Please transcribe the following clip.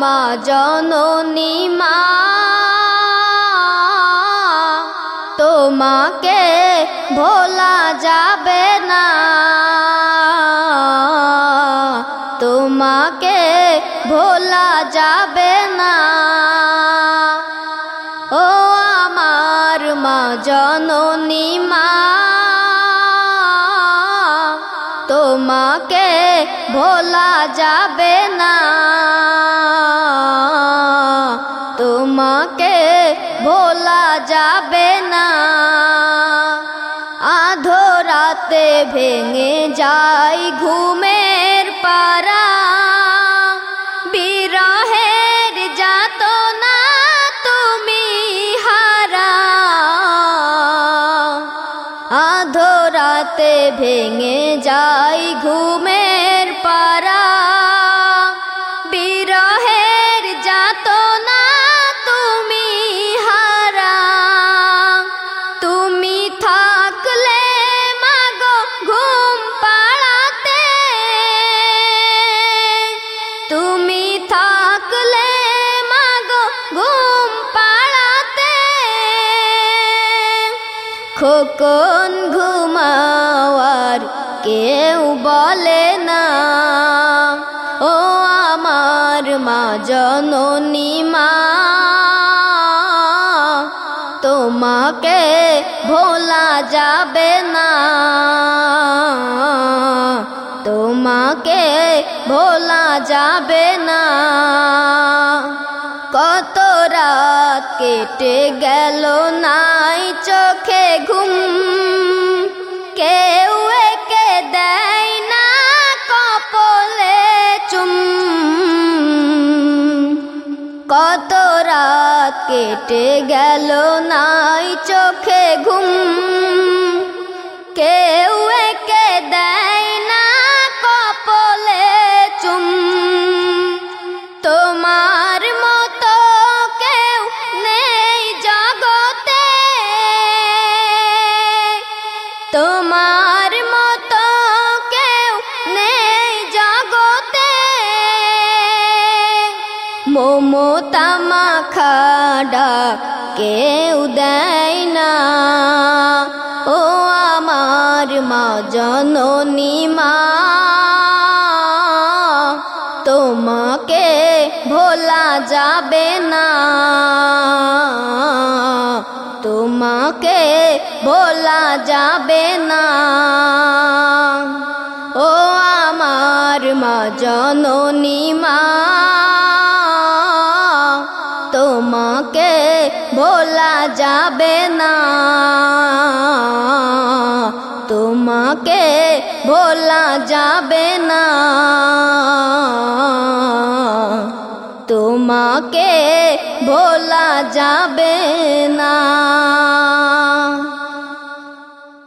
মা জননী মা, তোমাকে ভোলা যাবে না। তোমাকে ভোলা যাবে না। ও আমার মা জননী মা, তোমাকে ভোলা যাবে না। আধোরাতে ভেঙে যাই ঘুমের পারা। বিরহের যাত না তুমি হারা। আধো রাতে ভেঙে যাই ঘুমের ঘুম পাড়াতে। খোকন ঘুমাওয়ার কেউ বলে না। ও আমার মা জননী মা, তোমাকে ভোলা যাবে না। তোমাকে ভোলা যাবে না। কত রাত কেটে গেল নাই চোখে ঘুম। কেউ একে দেয় না কপলে চুম। কত রাত কেটে গেল নাই চোখে ঘুম। তোমার মতো কেউ নেই জগতে। মমতা মাখাডা কেউ দেয় না। ও আমার মা জননী মা, তোমাকে ভোলা যাবে না। তোমাকে ভোলা যাবে না। ও আমার মা জননী মা, তোমাকে ভোলা যাবে না। তোমাকে ভোলা যাবে না। তোমাকে ভোলা যাবে না।